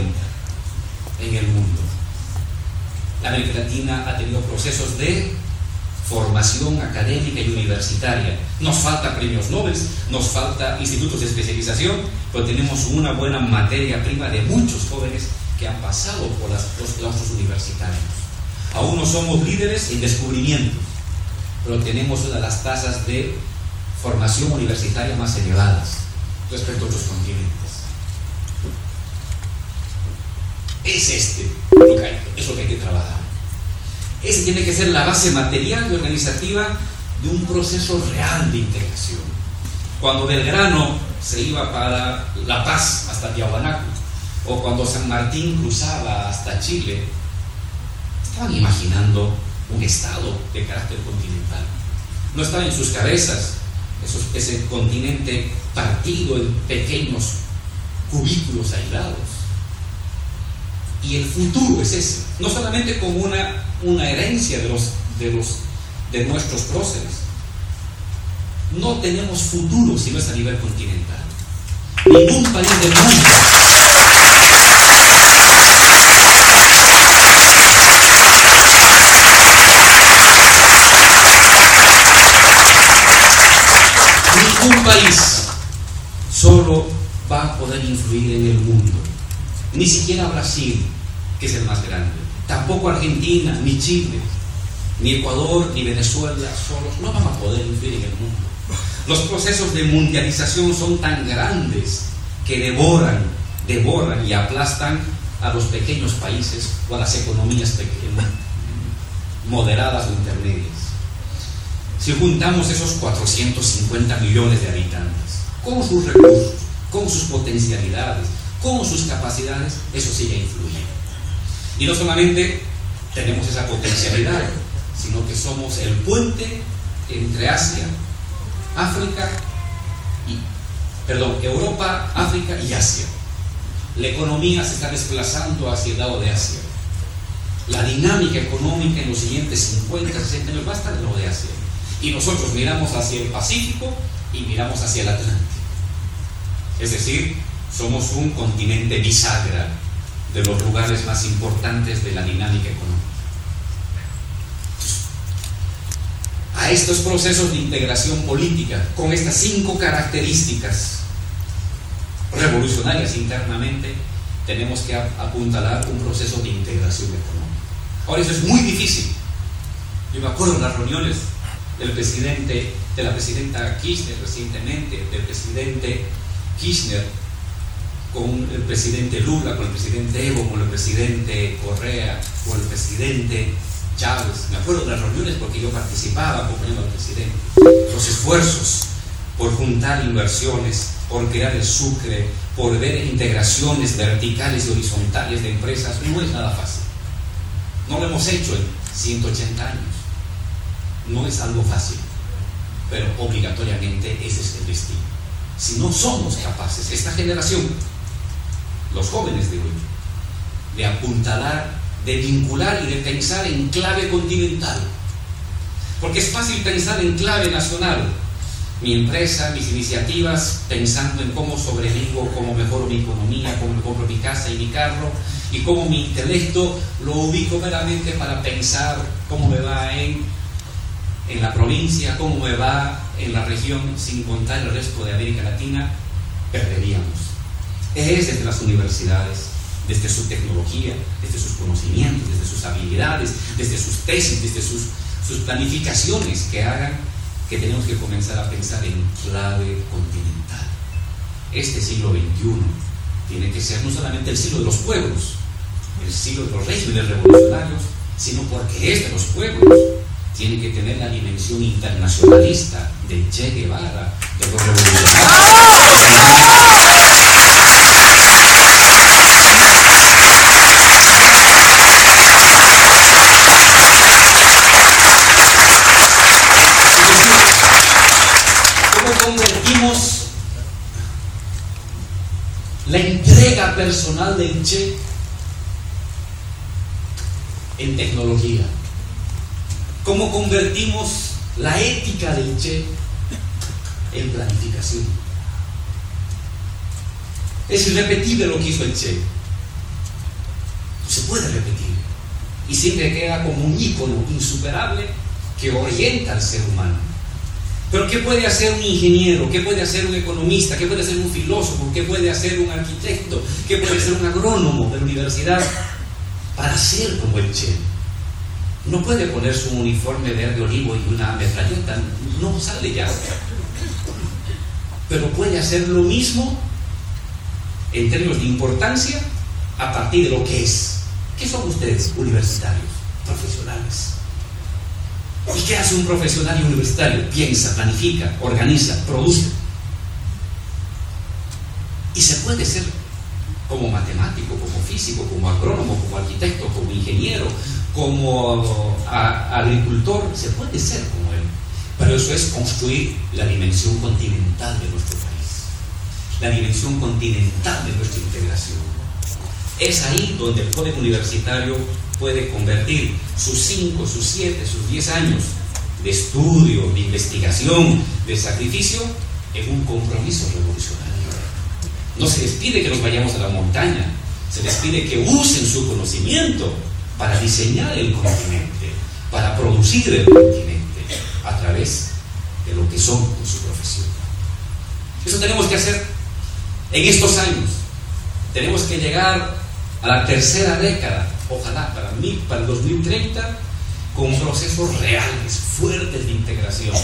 en el mundo. América Latina ha tenido procesos de formación académica y universitaria. Nos falta premios Nobel, nos falta institutos de especialización, pero tenemos una buena materia prima de muchos jóvenes que han pasado por los claustros universitarios. Aún no somos líderes en descubrimiento, pero tenemos una de las tasas de formación universitaria más elevadas respecto a otros continentes. Es este, es lo que hay que trabajar. Esa tiene que ser la base material y organizativa de un proceso real de integración. Cuando Belgrano se iba para La Paz hasta Tiahuanaco, o cuando San Martín cruzaba hasta Chile, estaban imaginando un estado de carácter continental. No estaba en sus cabezas ese continente partido en pequeños cubículos aislados. Y el futuro es ese, no solamente como una una herencia de, los, de, los, de nuestros próceres. No tenemos futuro si no es a nivel continental. Ningún país del mundo ningún país solo va a poder influir en el mundo. Ni siquiera Brasil, que es el más grande. Tampoco Argentina, ni Chile, ni Ecuador, ni Venezuela solos no van a poder influir en el mundo. Los procesos de mundialización son tan grandes que devoran, devoran y aplastan a los pequeños países o a las economías pequeñas, moderadas o intermedias. Si juntamos esos 450 millones de habitantes, con sus recursos, con sus potencialidades, con sus capacidades, eso sigue influyendo. Y no solamente tenemos esa potencialidad, sino que somos el puente entre Asia, África y, perdón, Europa, África y Asia. La economía se está desplazando hacia el lado de Asia. La dinámica económica en los siguientes 50, 60 años va a estar en el lado de Asia. Y nosotros miramos hacia el Pacífico y miramos hacia el Atlántico. Es decir, somos un continente bisagra de los lugares más importantes de la dinámica económica. A estos procesos de integración política, con estas cinco características revolucionarias internamente, tenemos que apuntalar un proceso de integración económica. Ahora, eso es muy difícil. Yo me acuerdo de las reuniones del presidente, de la presidenta Kirchner recientemente, del presidente Kirchner con el presidente Lula, con el presidente Evo, con el presidente Correa, con el presidente Chávez. Me acuerdo de las reuniones porque yo participaba acompañando al presidente. Los esfuerzos por juntar inversiones, por crear el Sucre, por ver integraciones verticales y horizontales de empresas, no es nada fácil. No lo hemos hecho en 180 años. No es algo fácil, pero obligatoriamente ese es el destino. Si no somos capaces, esta generación, los jóvenes de hoy, de apuntalar, de vincular y de pensar en clave continental. Porque es fácil pensar en clave nacional. Mi empresa, mis iniciativas, pensando en cómo sobrevivo, cómo mejoro mi economía, cómo me compro mi casa y mi carro, y cómo mi intelecto lo ubico meramente para pensar cómo me va en, en la provincia, cómo me va en la región, sin contar el resto de América Latina, perderíamos es desde las universidades, desde su tecnología, desde sus conocimientos, desde sus habilidades, desde sus tesis, desde sus, sus planificaciones que hagan que tenemos que comenzar a pensar en clave continental. Este siglo XXI tiene que ser no solamente el siglo de los pueblos, el siglo de los regímenes revolucionarios, sino porque es de los pueblos. Tiene que tener la dimensión internacionalista de Che Guevara, de los revolucionarios. la entrega personal del Che en tecnología. ¿Cómo convertimos la ética del Che en planificación? Es irrepetible lo que hizo el Che. se puede repetir. Y siempre queda como un ícono insuperable que orienta al ser humano. Pero ¿qué puede hacer un ingeniero? ¿Qué puede hacer un economista? ¿Qué puede hacer un filósofo? ¿Qué puede hacer un arquitecto? ¿Qué puede hacer un agrónomo de la universidad para ser como el Che? No puede poner su uniforme verde olivo y una metralleta, no sale ya. Pero puede hacer lo mismo en términos de importancia a partir de lo que es. ¿Qué son ustedes, universitarios, profesionales? ¿Y qué hace un profesional universitario? Piensa, planifica, organiza, produce. Y se puede ser como matemático, como físico, como agrónomo, como arquitecto, como ingeniero, como agricultor, se puede ser como él. Pero eso es construir la dimensión continental de nuestro país, la dimensión continental de nuestra integración. Es ahí donde el joven universitario puede convertir sus 5, sus 7, sus 10 años de estudio, de investigación, de sacrificio en un compromiso revolucionario. No se les pide que nos vayamos a la montaña, se les pide que usen su conocimiento para diseñar el continente, para producir el continente a través de lo que son con su profesión. Eso tenemos que hacer en estos años. Tenemos que llegar a la tercera década ojalá para mí, para el 2030, con procesos reales, fuertes de integración.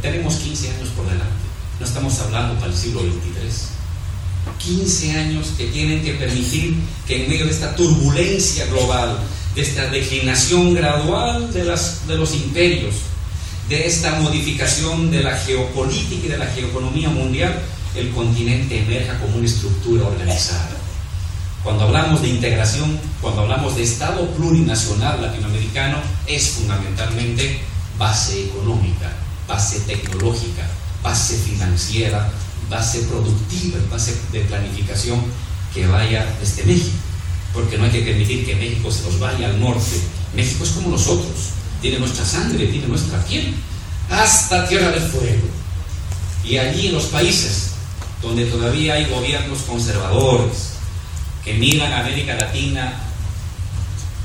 Tenemos 15 años por delante, no estamos hablando para el siglo XXIII. 15 años que tienen que permitir que en medio de esta turbulencia global, de esta declinación gradual de, los imperios, de esta modificación de la geopolítica y de la geoeconomía mundial, el continente emerja como una estructura organizada. Cuando hablamos de integración, cuando hablamos de Estado plurinacional latinoamericano, es fundamentalmente base económica, base tecnológica, base financiera, base productiva base de planificación que vaya desde México, porque no hay que permitir que México se nos vaya al norte. México es como nosotros, tiene nuestra sangre, tiene nuestra piel, hasta Tierra del Fuego. Y allí en los países donde todavía hay gobiernos conservadores que miran a América Latina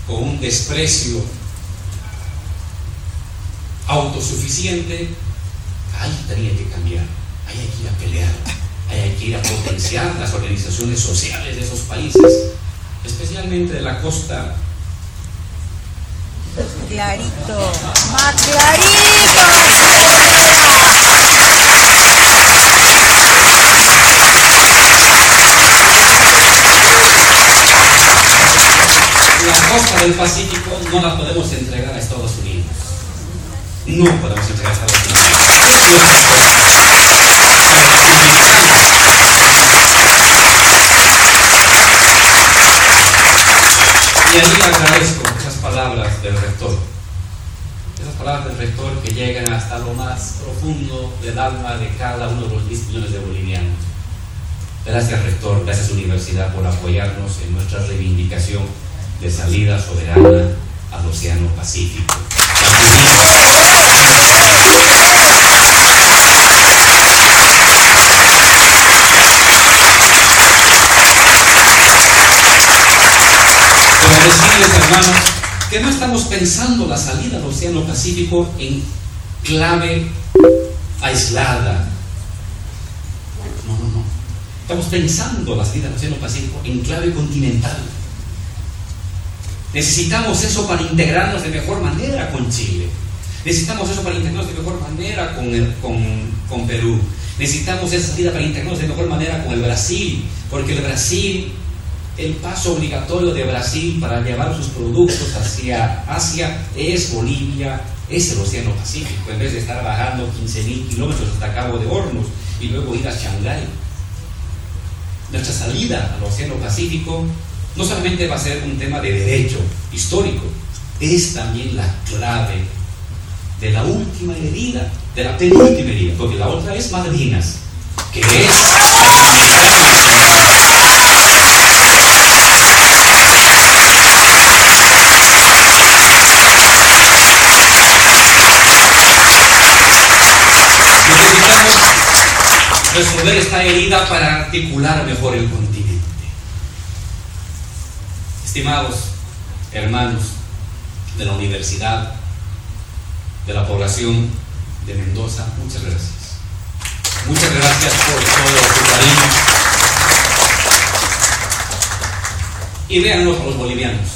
con un desprecio autosuficiente, ahí tenía que cambiar, ahí hay que ir a pelear, ahí hay que ir a potenciar las organizaciones sociales de esos países, especialmente de la costa. Clarito, más clarito. La costa del Pacífico no la podemos entregar a Estados Unidos. No podemos entregar a Estados Unidos. Es nuestra costa. Y ahí agradezco esas palabras del rector. Esas palabras del rector que llegan hasta lo más profundo del alma de cada uno de los 10 millones de bolivianos. Gracias rector, gracias universidad por apoyarnos en nuestra reivindicación de salida soberana al Océano Pacífico. Decirles, hermanos, que no estamos pensando la salida al Océano Pacífico en clave aislada. No, no, no. Estamos pensando la salida al Océano Pacífico en clave continental. Necesitamos eso para integrarnos de mejor manera con Chile. Necesitamos eso para integrarnos de mejor manera con, con, con Perú. Necesitamos esa salida para integrarnos de mejor manera con el Brasil, porque el Brasil, el paso obligatorio de Brasil para llevar sus productos hacia Asia es Bolivia, es el Océano Pacífico, en vez de estar bajando 15.000 kilómetros hasta Cabo de Hornos y luego ir a Shanghái. Nuestra salida al Océano Pacífico no solamente va a ser un tema de derecho histórico, es también la clave de la última herida, de la penúltima herida, porque la otra es Malvinas, que es Necesitamos resolver esta herida para articular mejor el continente. Estimados hermanos de la universidad, de la población de Mendoza, muchas gracias. Muchas gracias por todo su cariño. Y véanos a los bolivianos.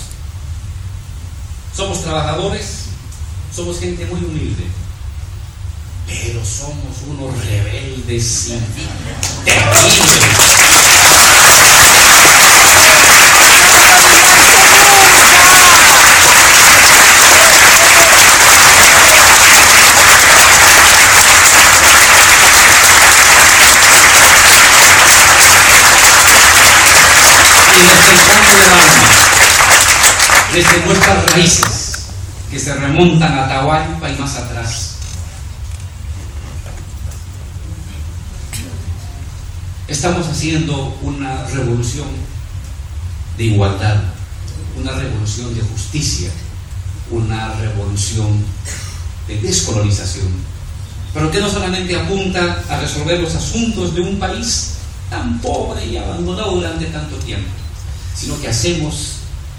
Somos trabajadores, somos gente muy humilde, pero somos unos rebeldes sin terribles. y desde nuestras raíces, que se remontan a Atahualpa y más atrás. Estamos haciendo una revolución de igualdad, una revolución de justicia, una revolución de descolonización, pero que no solamente apunta a resolver los asuntos de un país tan pobre y abandonado durante tanto tiempo, sino que hacemos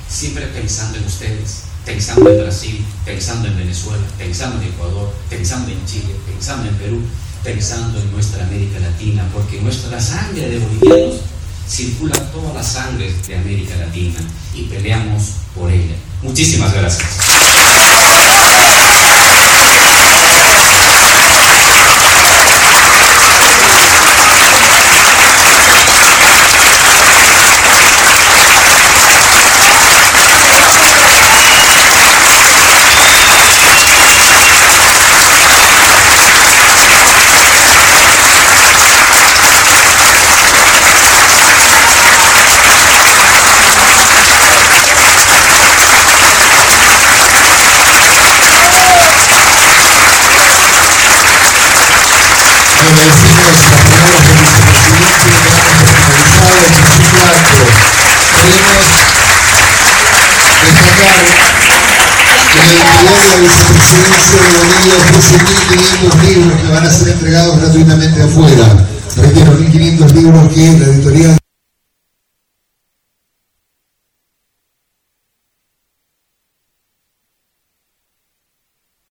siempre pensando en ustedes, pensando en Brasil, pensando en Venezuela, pensando en Ecuador, pensando en Chile, pensando en Perú, pensando en nuestra América Latina, porque nuestra sangre de bolivianos circula toda la sangre de América Latina y peleamos por ella. Muchísimas gracias. Agradecemos este simulacro. Queremos destacar que en el interior de vicepresidencia de Bolivia ofrece 1.500 libros que van a ser entregados gratuitamente afuera. Reitero, 1.500 libros que la editorial